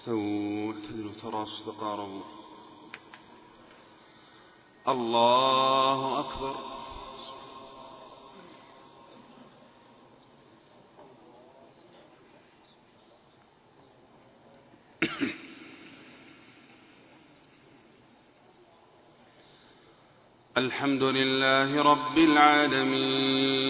استووا اعتدلوا تراصوا تقاربوا الله أكبر. الحمد لله رب العالمين.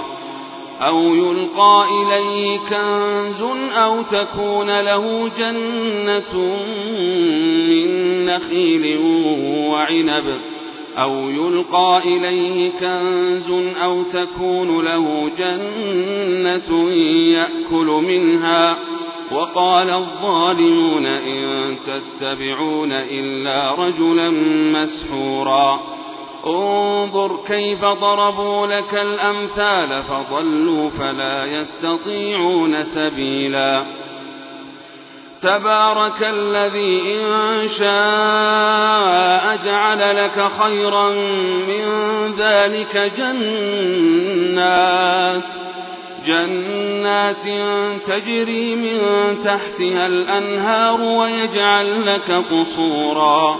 أو يلقى إليه كنز أو تكون له جنة من نخيل وعنب أو يلقى إليه كنز أو تكون له جنة يأكل منها وقال الظالمون إن تتبعون إلا رجلا مسحورا انظر كيف ضربوا لك الأمثال فضلوا فلا يستطيعون سبيلا. تبارك الذي إن شاء جعل لك خيرا من ذلك جنات جنات تجري من تحتها الأنهار ويجعل لك قصورا.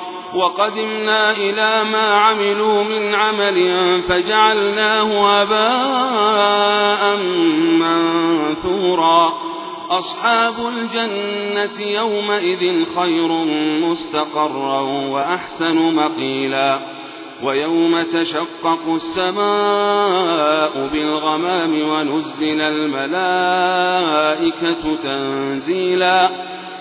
وقدمنا إلى ما عملوا من عمل فجعلناه هباء منثورا. أصحاب الجنة يومئذ خير مستقرا وأحسن مقيلا. ويوم تشقق السماء بالغمام ونزل الملائكة تنزيلا.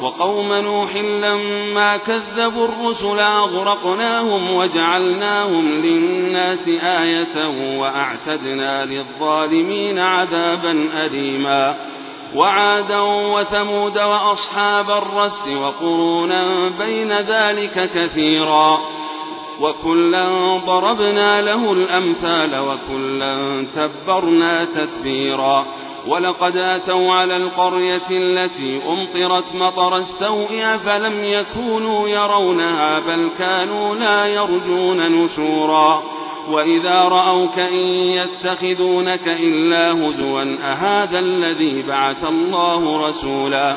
وقوم نوح لما كذبوا الرسل أغرقناهم وجعلناهم للناس آية وأعتدنا للظالمين عذابا أليما. وعادا وثمود وأصحاب الرس وقرونا بين ذلك كثيرا. وكلا ضربنا له الأمثال وكلا تبرنا تتبيرا. ولقد أتوا على القرية التي أمطرت مطر السوء فلم يكونوا يرونها بل كانوا لا يرجون نشورا وإذا رأوك إن يتخذونك إلا هزوا أهذا الذي بعث الله رسولا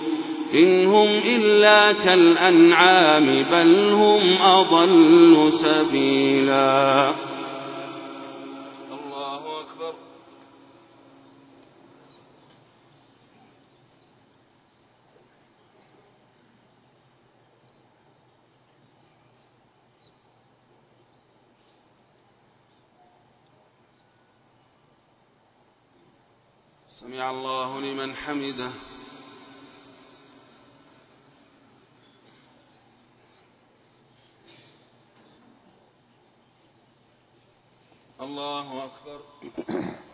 إن هم إلا كالأنعام بل هم أضل سبيلا. الله أكبر. سمع الله لمن حمده. الله أكبر.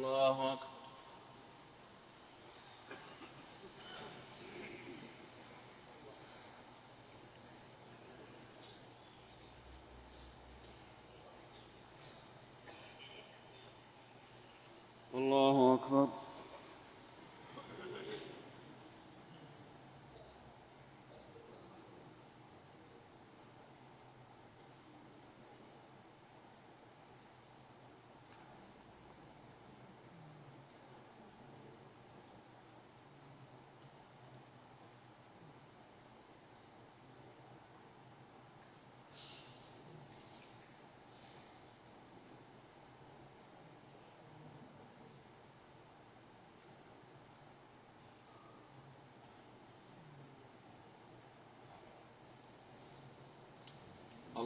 الله أكبر. الله أكبر.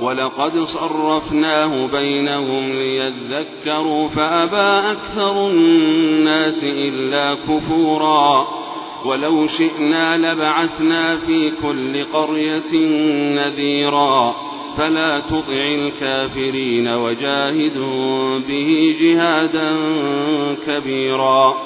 ولقد صرفناه بينهم ليذكروا فأبى أكثر الناس إلا كفورا ولو شئنا لبعثنا في كل قرية نذيرا فلا تطع الكافرين وجاهدوا به جهادا كبيرا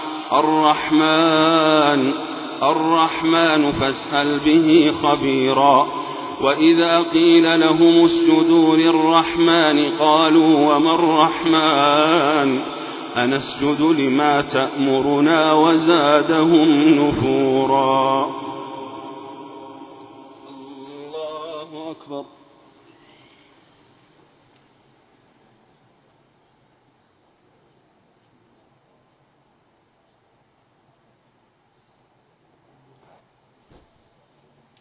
الرحمن الرحمن فاسأل به خبيرا. وإذا قيل لهم اسجدوا للرحمن قالوا وما الرحمن؟ أنسجد لما تأمرنا وزادهم نفورا. الله أكبر.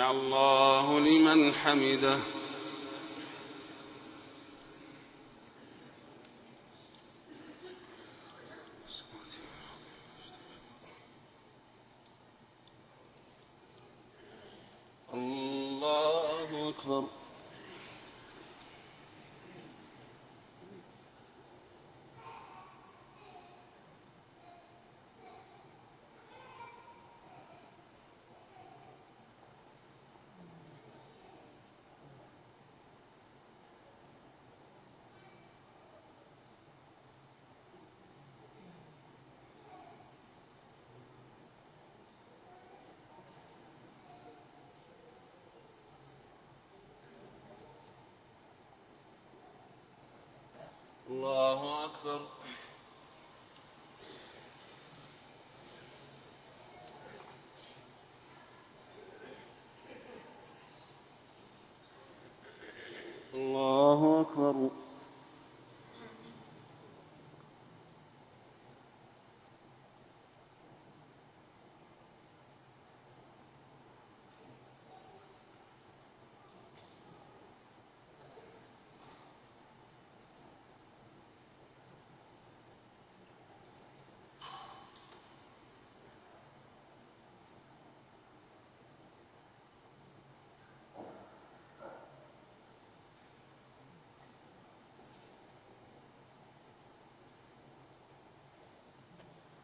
الله لمن حمده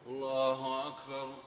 الله أكبر.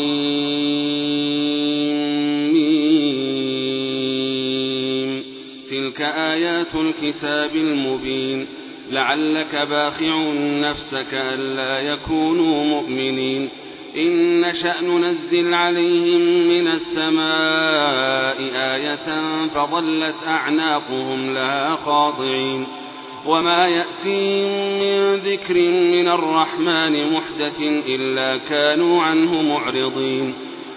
آيات الكتاب المبين. لعلك باخع نفسك ألا يكونوا مؤمنين. إن نشأ ننزل عليهم من السماء آية فظلت أعناقهم لها خاضعين. وما يأتيهم من ذكر من الرحمن محدث إلا كانوا عنه معرضين.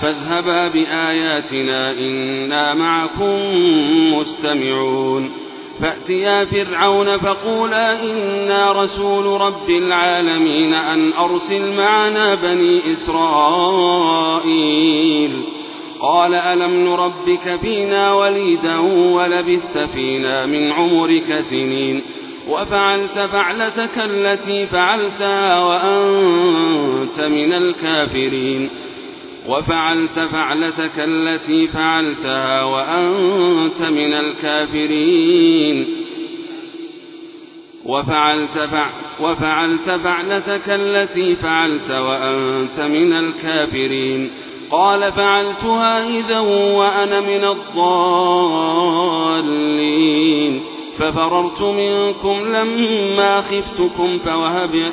فاذهبا بآياتنا إنا معكم مستمعون. فأتيا فرعون فقولا إنا رسول رب العالمين أن أرسل معنا بني إسرائيل. قال ألم نربك فينا وليدا ولبثت فينا من عمرك سنين. وفعلت فعلتك التي فعلتها وأنت من الكافرين. وفعلت فعلتك التي فعلتها وأنت من الكافرين. وفعلت فع وفعلت فعلتك التي فعلت وأنت من الكافرين. قال فعلتها إذا وأنا من الضالين. ففررت منكم لما خفتكم فوهب,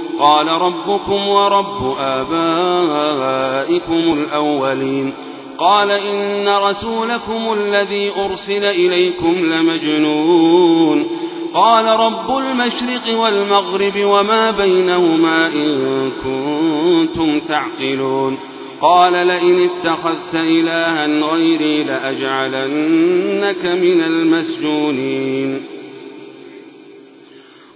قال ربكم ورب آبائكم الأولين. قال إن رسولكم الذي أرسل إليكم لمجنون. قال رب المشرق والمغرب وما بينهما إن كنتم تعقلون. قال لئن اتخذت إلها غيري لأجعلنك من المسجونين.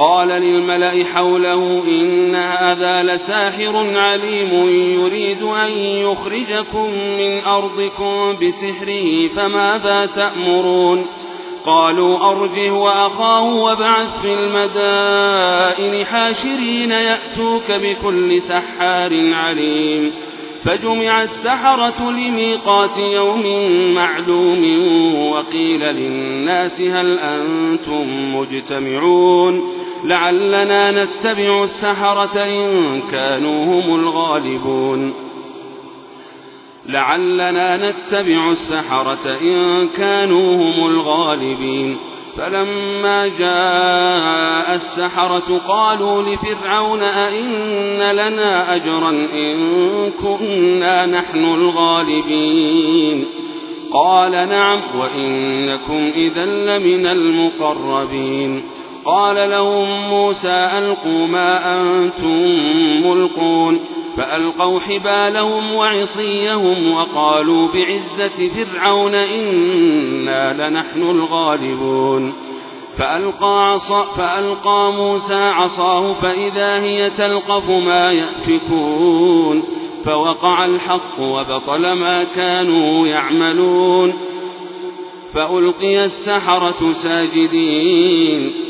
قال للملأ حوله إن هذا لساحر عليم يريد أن يخرجكم من أرضكم بسحره فماذا تأمرون؟ قالوا أرجه وأخاه وابعث في المدائن حاشرين يأتوك بكل سحار عليم. فجمع السحرة لميقات يوم معلوم وقيل للناس هل أنتم مجتمعون؟ لعلنا نتبع السحرة إن كانوا هم الغالبون. لعلنا نتبع السحرة إن كانوا هم الغالبين. فلما جاء السحرة قالوا لفرعون أئن لنا أجرا إن كنا نحن الغالبين. قال نعم وإنكم إذا لمن المقربين. قال لهم موسى ألقوا ما أنتم ملقون فألقوا حبالهم وعصيهم وقالوا بعزة فرعون إنا لنحن الغالبون فألقى, عصا فألقى موسى عصاه فإذا هي تلقف ما يأفكون فوقع الحق وبطل ما كانوا يعملون فألقي السحرة ساجدين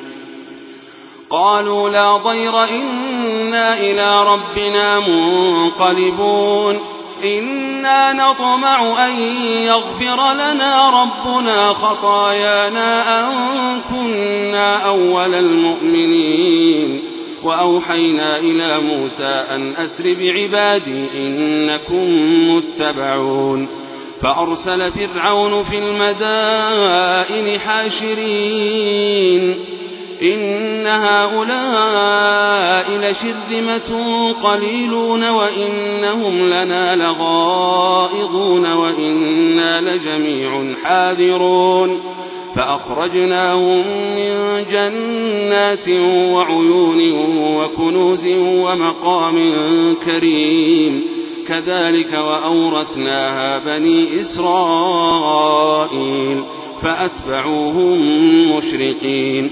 قالوا لا ضير إنا إلى ربنا منقلبون. إنا نطمع أن يغفر لنا ربنا خطايانا أن كنا أول المؤمنين. وأوحينا إلى موسى أن أسر بعبادي إنكم متبعون. فأرسل فرعون في المدائن حاشرين. إن هؤلاء لشرذمة قليلون وإنهم لنا لغائظون وإنا لجميع حاذرون فأخرجناهم من جنات وعيون وكنوز ومقام كريم كذلك وأورثناها بني إسرائيل فأتبعوهم مشرقين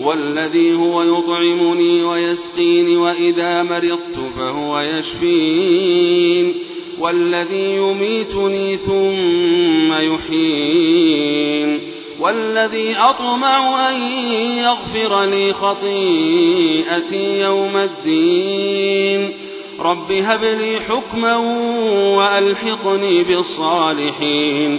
والذي هو يطعمني ويسقيني وإذا مرضت فهو يشفين والذي يميتني ثم يحيين والذي أطمع أن يغفر لي خطيئتي يوم الدين رب هب لي حكما وألحقني بالصالحين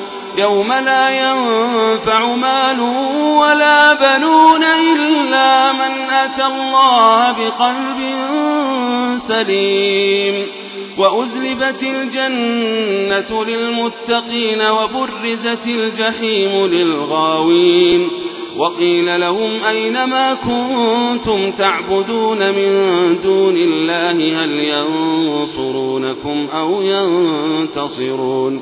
يوم لا ينفع مال ولا بنون إلا من أتى الله بقلب سليم وأزلبت الجنة للمتقين وبرزت الجحيم للغاوين وقيل لهم أين ما كنتم تعبدون من دون الله هل ينصرونكم أو ينتصرون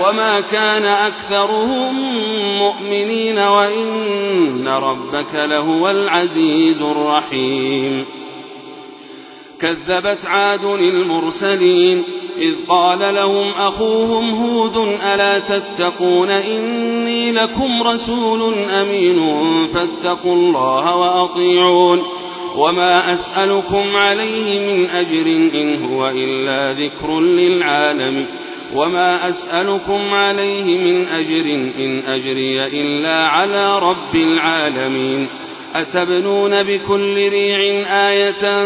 وما كان أكثرهم مؤمنين وإن ربك لهو العزيز الرحيم كذبت عاد المرسلين إذ قال لهم أخوهم هود ألا تتقون إني لكم رسول أمين فاتقوا الله وأطيعون وما أسألكم عليه من أجر إن هو إلا ذكر للعالم وما أسألكم عليه من أجر إن أجري إلا على رب العالمين أتبنون بكل ريع آية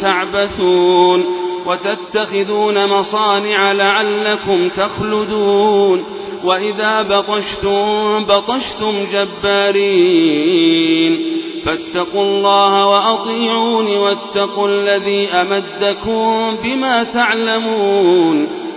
تعبثون وتتخذون مصانع لعلكم تخلدون وإذا بطشتم بطشتم جبارين فاتقوا الله وأطيعون واتقوا الذي أمدكم بما تعلمون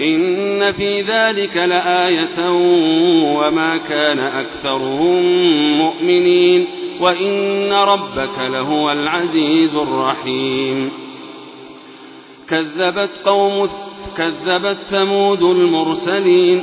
إن في ذلك لآية وما كان أكثرهم مؤمنين وإن ربك لهو العزيز الرحيم. كذبت قوم كذبت ثمود المرسلين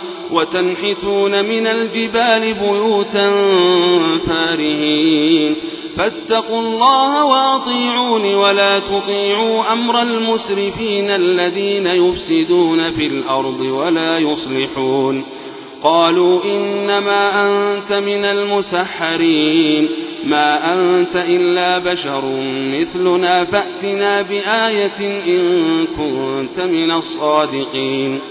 وتنحتون من الجبال بيوتا فارهين. فاتقوا الله وأطيعون ولا تطيعوا أمر المسرفين الذين يفسدون في الأرض ولا يصلحون. قالوا إنما أنت من المسحرين. ما أنت إلا بشر مثلنا فأتنا بآية إن كنت من الصادقين.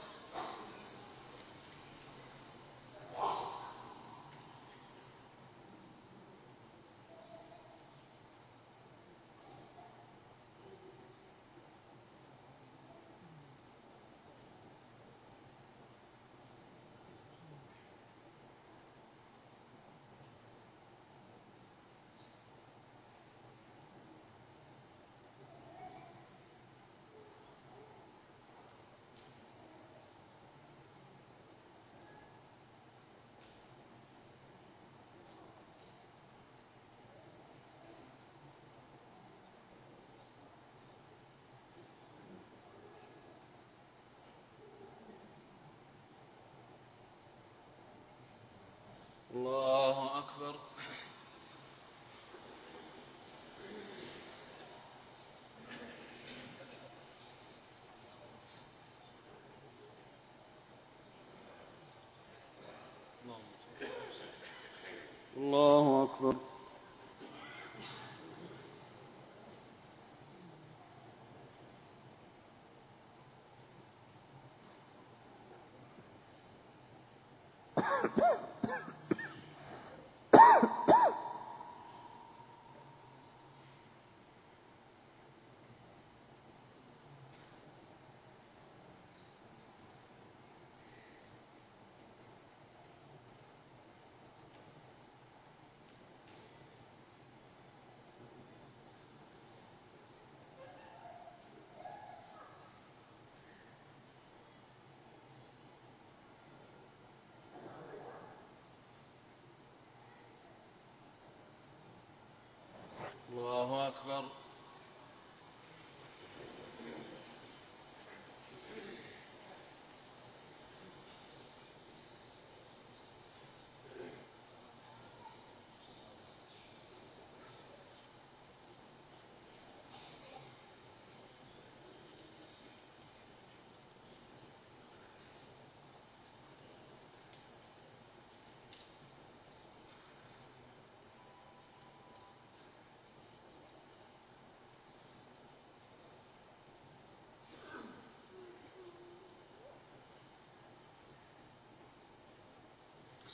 الله أكبر. الله أكبر الله أكبر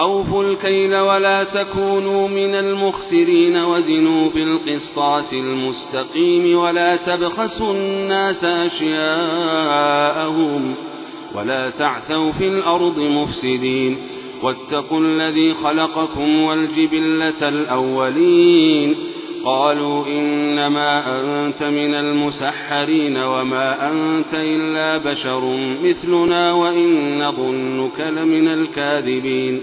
أوفوا الكيل ولا تكونوا من المخسرين وزنوا بالقسطاس المستقيم ولا تبخسوا الناس أشياءهم ولا تعثوا في الأرض مفسدين واتقوا الذي خلقكم والجبلة الأولين قالوا إنما أنت من المسحرين وما أنت إلا بشر مثلنا وإن نظنك لمن الكاذبين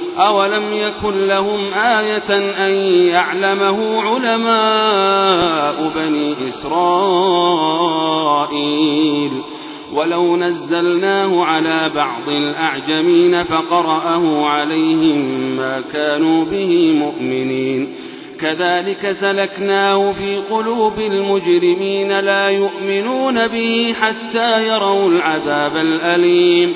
أولم يكن لهم آية أن يعلمه علماء بني إسرائيل ولو نزلناه على بعض الأعجمين فقرأه عليهم ما كانوا به مؤمنين كذلك سلكناه في قلوب المجرمين لا يؤمنون به حتى يروا العذاب الأليم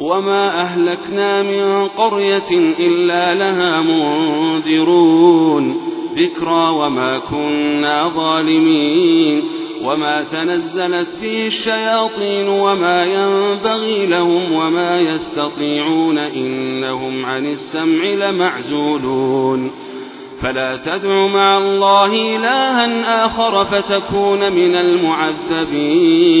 وما أهلكنا من قرية إلا لها منذرون ذكرى وما كنا ظالمين وما تنزلت فيه الشياطين وما ينبغي لهم وما يستطيعون إنهم عن السمع لمعزولون فلا تدع مع الله إلها آخر فتكون من المعذبين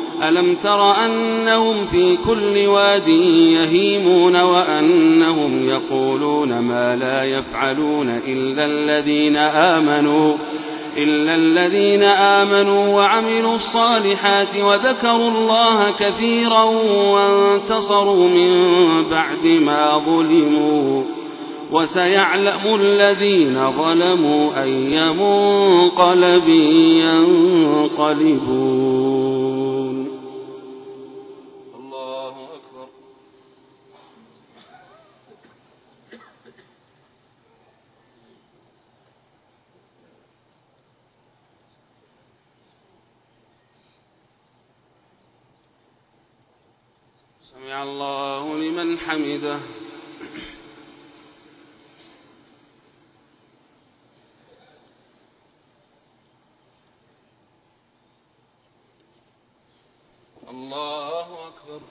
ألم تر أنهم في كل واد يهيمون وأنهم يقولون ما لا يفعلون إلا الذين آمنوا إلا الذين آمنوا وعملوا الصالحات وذكروا الله كثيرا وانتصروا من بعد ما ظلموا. وسيعلم الذين ظلموا أي منقلب ينقلبون الله أكبر سمع الله لمن حمده الله أكبر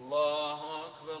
الله أكبر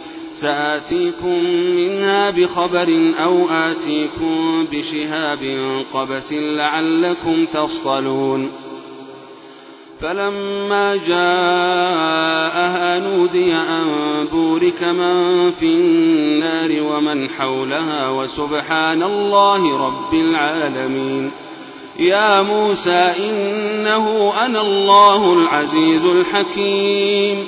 منها بخبر أو آتيكم بشهاب قبس لعلكم تصطلون فلما جاءها نودي أن بورك من في النار ومن حولها وسبحان الله رب العالمين. يا موسى إنه أنا الله العزيز الحكيم.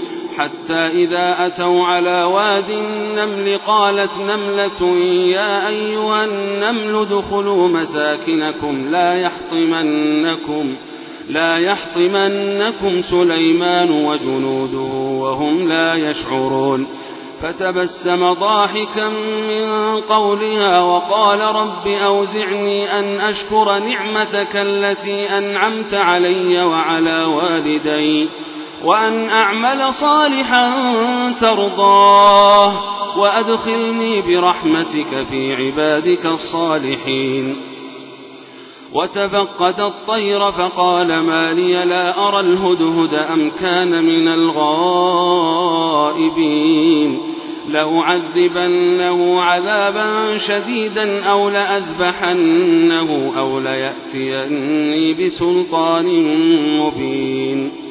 حتى إذا أتوا على واد النمل قالت نملة يا أيها النمل ادخلوا مساكنكم لا يحطمنكم لا يحطمنكم سليمان وجنوده وهم لا يشعرون فتبسم ضاحكا من قولها وقال رب أوزعني أن أشكر نعمتك التي أنعمت علي وعلى والدي وأن أعمل صالحا ترضاه وأدخلني برحمتك في عبادك الصالحين. وتفقد الطير فقال ما لي لا أرى الهدهد أم كان من الغائبين. لأعذبنه عذابا شديدا أو لأذبحنه أو ليأتيني بسلطان مبين.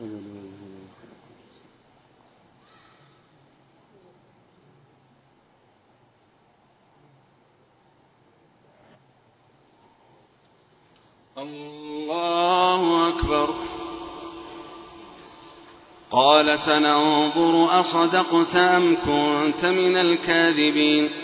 الله أكبر. قال سننظر أصدقت أم كنت من الكاذبين.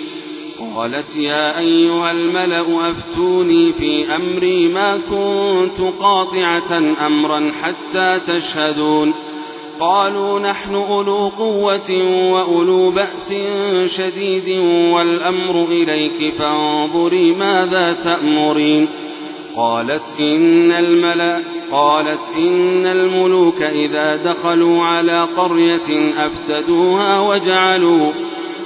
قالت يا أيها الملأ أفتوني في أمري ما كنت قاطعة أمرا حتى تشهدون. قالوا نحن أولو قوة وأولو بأس شديد والأمر إليك فانظري ماذا تأمرين. قالت إن الملأ قالت إن الملوك إذا دخلوا على قرية أفسدوها وجعلوا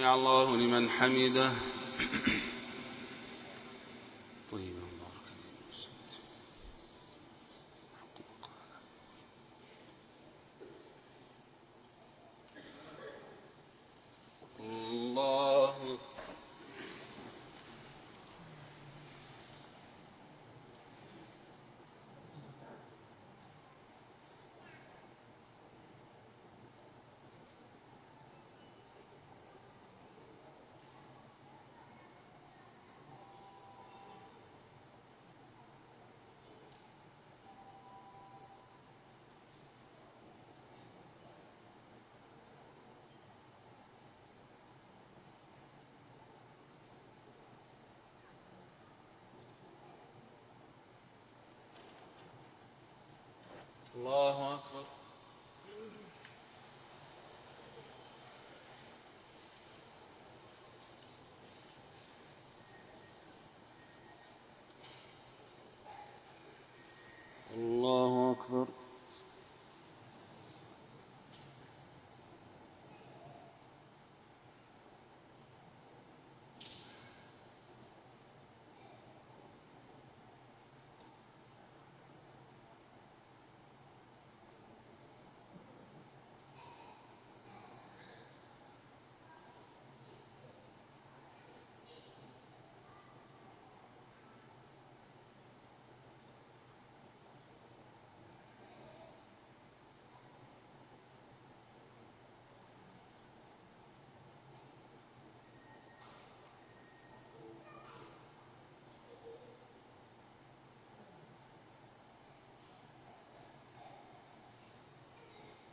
سمع الله لمن حمده. طيب بارك الله. الله أكبر.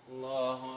الله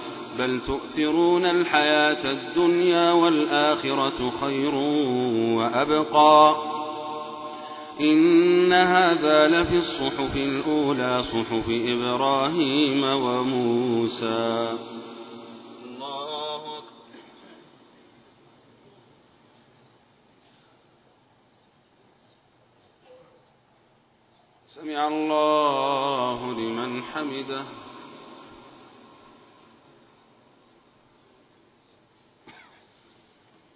بل تؤثرون الحياة الدنيا والآخرة خير وأبقى إن هذا لفي الصحف الأولى صحف إبراهيم وموسى سمع الله لمن حمده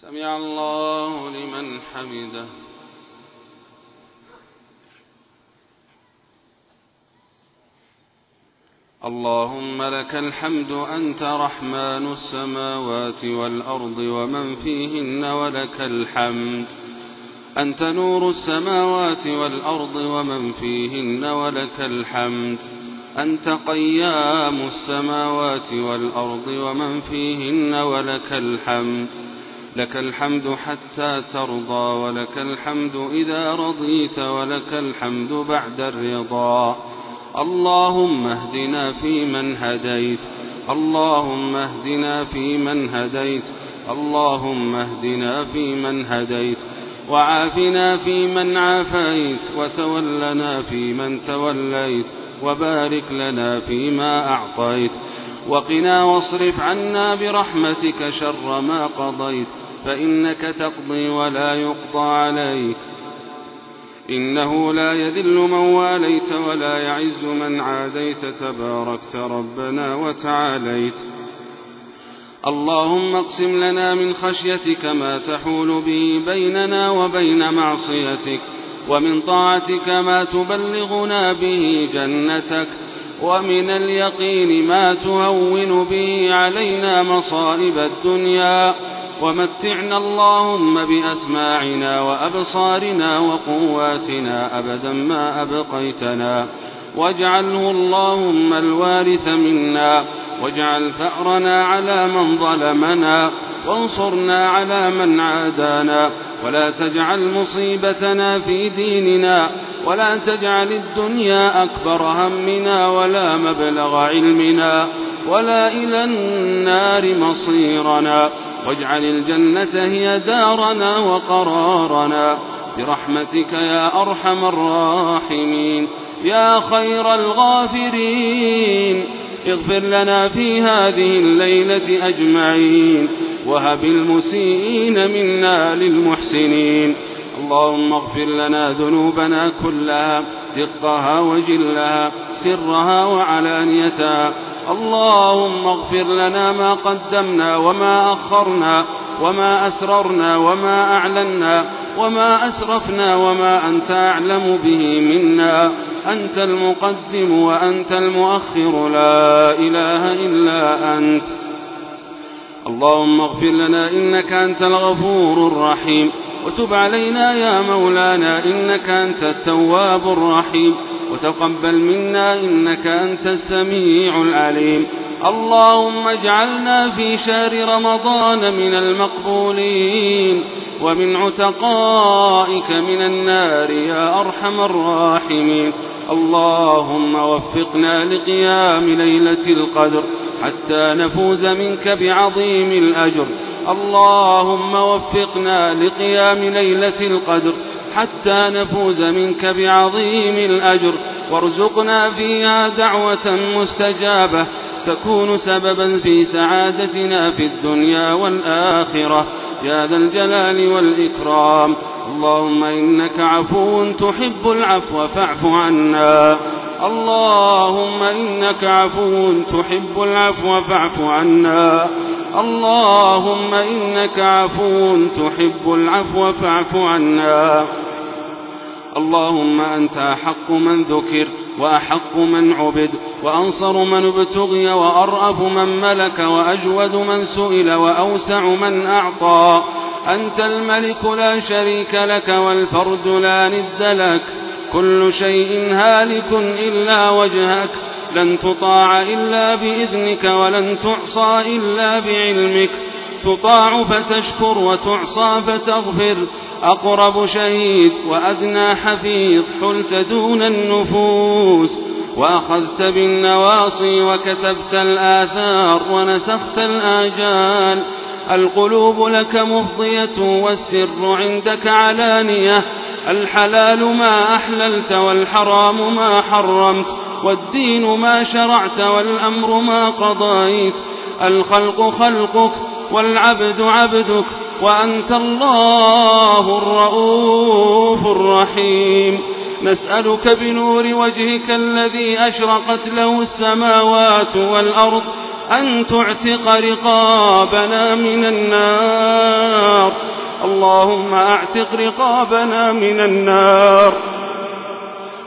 سمع الله لمن حمده. اللهم لك الحمد أنت رحمن السماوات والأرض ومن فيهن ولك الحمد. أنت نور السماوات والأرض ومن فيهن ولك الحمد. أنت قيام السماوات والأرض ومن فيهن ولك الحمد. لك الحمد حتى ترضى ولك الحمد إذا رضيت ولك الحمد بعد الرضا. اللهم اهدنا فيمن هديت اللهم اهدنا فيمن هديت اللهم اهدنا فيمن هديت. وعافنا فيمن عافيت وتولنا فيمن توليت وبارك لنا فيما أعطيت. وقنا واصرف عنا برحمتك شر ما قضيت فإنك تقضي ولا يقضى عليك. إنه لا يذل من واليت ولا يعز من عاديت تباركت ربنا وتعاليت. اللهم اقسم لنا من خشيتك ما تحول به بيننا وبين معصيتك ومن طاعتك ما تبلغنا به جنتك. ومن اليقين ما تهون به علينا مصائب الدنيا. ومتعنا اللهم بأسماعنا وأبصارنا وقواتنا أبدا ما أبقيتنا. واجعله اللهم الوارث منا. واجعل فأرنا على من ظلمنا. وانصرنا على من عادانا. ولا تجعل مصيبتنا في ديننا. ولا تجعل الدنيا أكبر همنا ولا مبلغ علمنا ولا إلى النار مصيرنا واجعل الجنة هي دارنا وقرارنا برحمتك يا أرحم الراحمين يا خير الغافرين اغفر لنا في هذه الليلة أجمعين وهب المسيئين منا للمحسنين اللهم اغفر لنا ذنوبنا كلها دقها وجلها سرها وعلانيتها. اللهم اغفر لنا ما قدمنا وما أخرنا وما أسررنا وما أعلنا وما أسرفنا وما أنت أعلم به منا. أنت المقدم وأنت المؤخر لا إله إلا أنت. اللهم اغفر لنا إنك أنت الغفور الرحيم. وتب علينا يا مولانا إنك أنت التواب الرحيم. وتقبل منا إنك أنت السميع العليم. اللهم اجعلنا في شهر رمضان من المقبولين ومن عتقائك من النار يا أرحم الراحمين. اللهم وفقنا لقيام ليلة القدر حتى نفوز منك بعظيم الأجر. اللهم وفقنا لقيام ليلة القدر حتى نفوز منك بعظيم الأجر. وارزقنا فيها دعوة مستجابة. تكون سببا في سعادتنا في الدنيا والآخرة. يا ذا الجلال والإكرام. اللهم إنك عفو تحب العفو فاعف عنا. اللهم إنك عفو تحب العفو فاعف عنا. اللهم إنك عفو تحب العفو فاعف عنا. اللهم أنت أحق من ذكر وأحق من عبد وأنصر من ابتغي وأرأف من ملك وأجود من سئل وأوسع من أعطى. أنت الملك لا شريك لك والفرد لا ند لك كل شيء هالك إلا وجهك. لن تطاع إلا بإذنك ولن تعصى إلا بعلمك. تطاع فتشكر وتعصى فتغفر. أقرب شهيد وأدنى حفيظ. حلت دون النفوس. وأخذت بالنواصي وكتبت الآثار ونسخت الآجال. القلوب لك مفضية والسر عندك علانية. الحلال ما أحللت والحرام ما حرمت. والدين ما شرعت والأمر ما قضيت. الخلق خلقك والعبد عبدك وأنت الله الرؤوف الرحيم. نسألك بنور وجهك الذي أشرقت له السماوات والأرض أن تعتق رقابنا من النار. اللهم أعتق رقابنا من النار.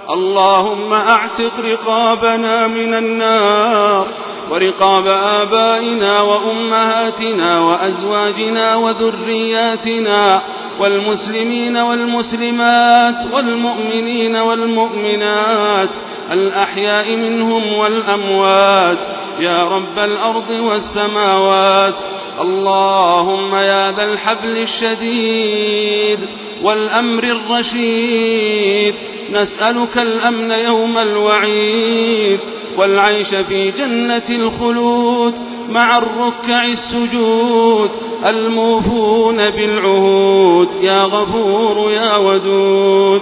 اللهم أعتق رقابنا من النار ورقاب آبائنا وأمهاتنا وأزواجنا وذرياتنا والمسلمين والمسلمات والمؤمنين والمؤمنات الأحياء منهم والأموات يا رب الأرض والسماوات اللهم يا ذا الحبل الشديد والأمر الرشيد. نسألك الأمن يوم الوعيد والعيش في جنة الخلود مع الركع السجود الموفون بالعهود. يا غفور يا ودود.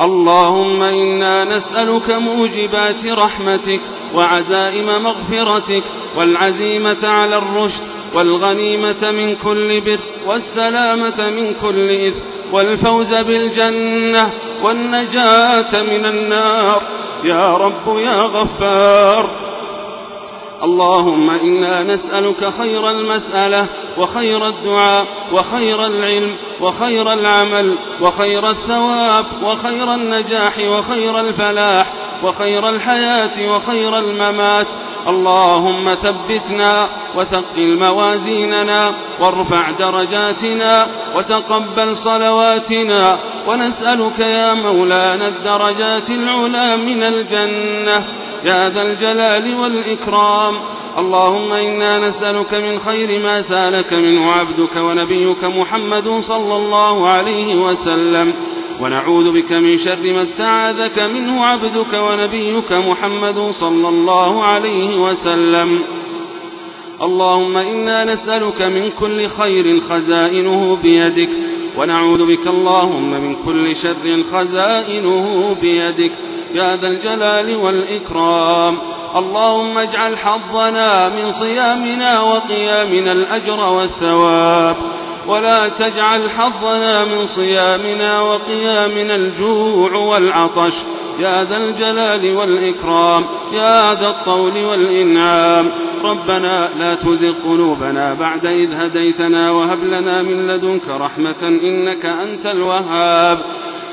اللهم إنا نسألك موجبات رحمتك وعزائم مغفرتك والعزيمة على الرشد والغنيمة من كل بر والسلامة من كل إثم والفوز بالجنة والنجاة من النار. يا رب يا غفار. اللهم إنا نسألك خير المسألة وخير الدعاء وخير العلم وخير العمل وخير الثواب وخير النجاح وخير الفلاح. وخير الحياة وخير الممات. اللهم ثبتنا وثقل موازيننا وارفع درجاتنا وتقبل صلواتنا. ونسألك يا مولانا الدرجات العلا من الجنة. يا ذا الجلال والإكرام. اللهم إنا نسألك من خير ما سألك منه عبدك ونبيك محمد صلى الله عليه وسلم. ونعوذ بك من شر ما استعاذك منه عبدك ونبيك محمد صلى الله عليه وسلم. اللهم إنا نسألك من كل خير خزائنه بيدك ونعوذ بك اللهم من كل شر خزائنه بيدك. يا ذا الجلال والإكرام اللهم اجعل حظنا من صيامنا وقيامنا الأجر والثواب. ولا تجعل حظنا من صيامنا وقيامنا الجوع والعطش. يا ذا الجلال والإكرام يا ذا الطول والإنعام. ربنا لا تزغ قلوبنا بعد إذ هديتنا وهب لنا من لدنك رحمة إنك أنت الوهاب.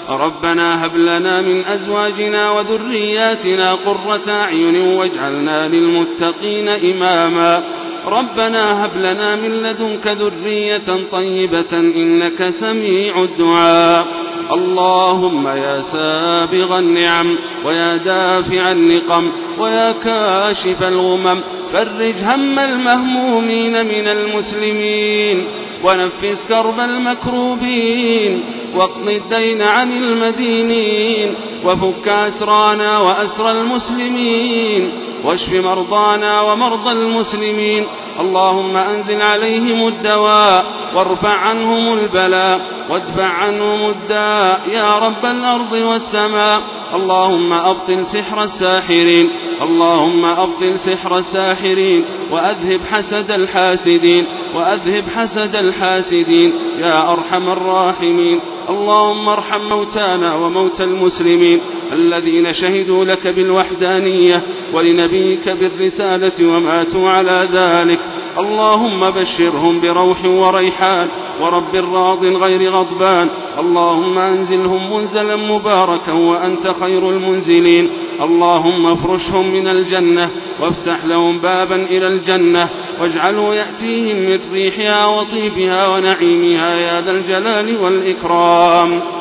ربنا هب لنا من أزواجنا وذرياتنا قرة أعين واجعلنا للمتقين إماما. ربنا هب لنا من لدنك ذرية طيبة إنك سميع الدعاء. اللهم يا سابغ النعم ويا دافع النقم ويا كاشف الغمم. فرج هم المهمومين من المسلمين. ونفس كرب المكروبين. واقض الدين عن المدينين وفك أسرانا وأسر المسلمين واشف مرضانا ومرضى المسلمين. اللهم أنزل عليهم الدواء وارفع عنهم البلاء وادفع عنهم الداء يا رب الأرض والسماء. اللهم أبطل سحر الساحرين اللهم أبطل سحر الساحرين وأذهب حسد الحاسدين وأذهب حسد الحاسدين يا أرحم الراحمين. اللهم ارحم موتانا وموتى المسلمين الذين شهدوا لك بالوحدانية ولنبيك بالرسالة وماتوا على ذلك. اللهم بشرهم بروح وريحان ورب راض غير غضبان. اللهم أنزلهم منزلا مباركا وأنت خير المنزلين. اللهم افرشهم من الجنة وافتح لهم بابا إلى الجنة واجعله يأتيهم من ريحها وطيبها ونعيمها يا ذا الجلال والإكرام.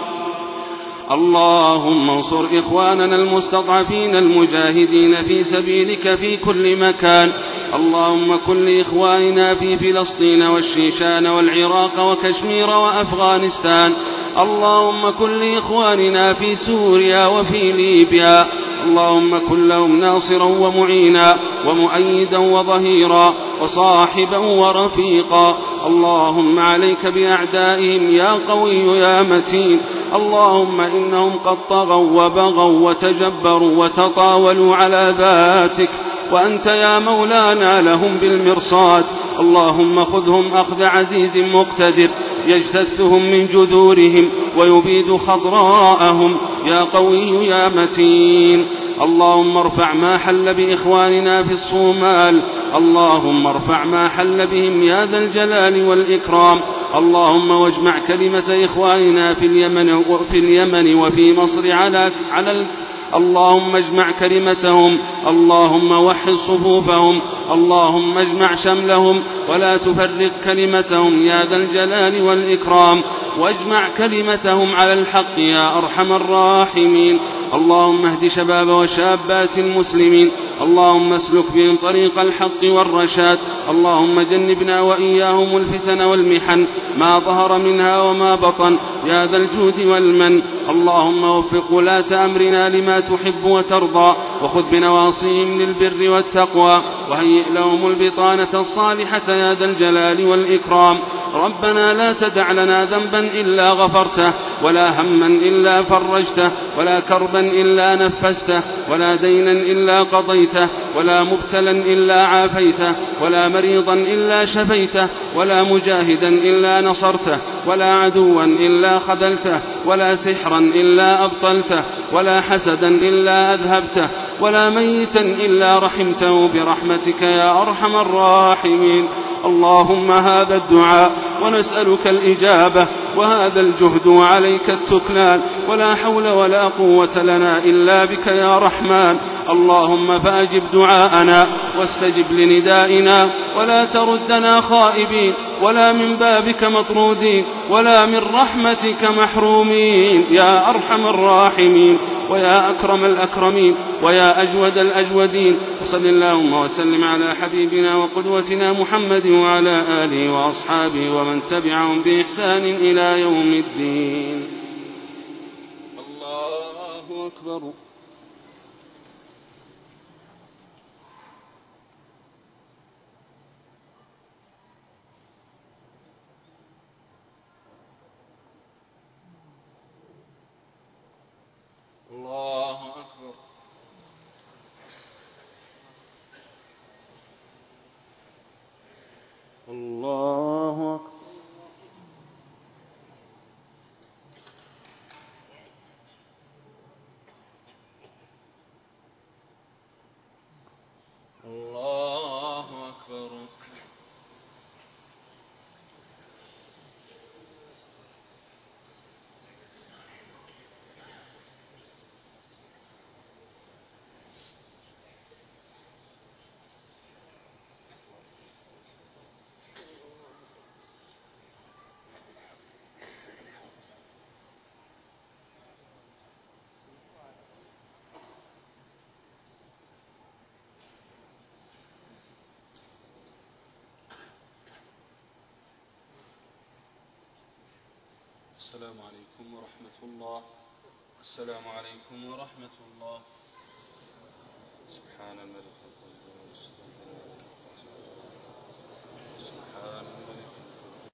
اللهم انصر إخواننا المستضعفين المجاهدين في سبيلك في كل مكان. اللهم كن لإخواننا في فلسطين والشيشان والعراق وكشمير وأفغانستان. اللهم كن لإخواننا في سوريا وفي ليبيا. اللهم كن لهم ناصرا ومعينا ومؤيدا وظهيرا وصاحبا ورفيقا. اللهم عليك بأعدائهم يا قوي يا متين. اللهم إنهم قد طغوا وبغوا وتجبروا وتطاولوا على ذاتك. وأنت يا مولانا لهم بالمرصاد. اللهم خذهم أخذ عزيز مقتدر. يجتثهم من جذورهم ويبيد خضراءهم. يا قوي يا متين. اللهم ارفع ما حل بإخواننا في الصومال. اللهم ارفع ما حل بهم يا ذا الجلال والإكرام. اللهم واجمع كلمة إخواننا في اليمن وفي مصر على على اللهم اجمع كلمتهم اللهم وحد صفوفهم اللهم اجمع شملهم ولا تفرق كلمتهم يا ذا الجلال والإكرام. واجمع كلمتهم على الحق يا أرحم الراحمين. اللهم اهد شباب وشابات المسلمين. اللهم اسلك بهم طريق الحق والرشاد. اللهم جنبنا وإياهم الفتن والمحن. ما ظهر منها وما بطن يا ذا الجود والمن. اللهم وفق ولاة أمرنا لما تحب وترضى وخذ بنواصيهم للبر والتقوى وهيئ لهم البطانة الصالحة يا ذا الجلال والإكرام. ربنا لا تدع لنا ذنبا إلا غفرته ولا هما إلا فرجته ولا كربا إلا نفسته ولا دينا إلا قضيته ولا مبتلا إلا عافيته ولا مريضا إلا شفيته ولا مجاهدا إلا نصرته ولا عدوا إلا خذلته ولا سحرا إلا أبطلته ولا حسدا إلا أذهبته ولا ميتا إلا رحمته برحمتك يا أرحم الراحمين. اللهم هذا الدعاء ونسألك الإجابة وهذا الجهد وعليك التكلان ولا حول ولا قوة لنا إلا بك يا رحمن. اللهم فأجب دعاءنا واستجب لندائنا ولا تردنا خائبين. ولا من بابك مطرودين ولا من رحمتك محرومين. يا أرحم الراحمين ويا أكرم الأكرمين ويا أجود الأجودين. وصل اللهم وسلم على حبيبنا وقدوتنا محمد وعلى آله وأصحابه ومن تبعهم بإحسان إلى يوم الدين. الله أكبر. الله أكبر الله أكبر السلام عليكم ورحمة الله. السلام عليكم ورحمة الله. سبحان الملك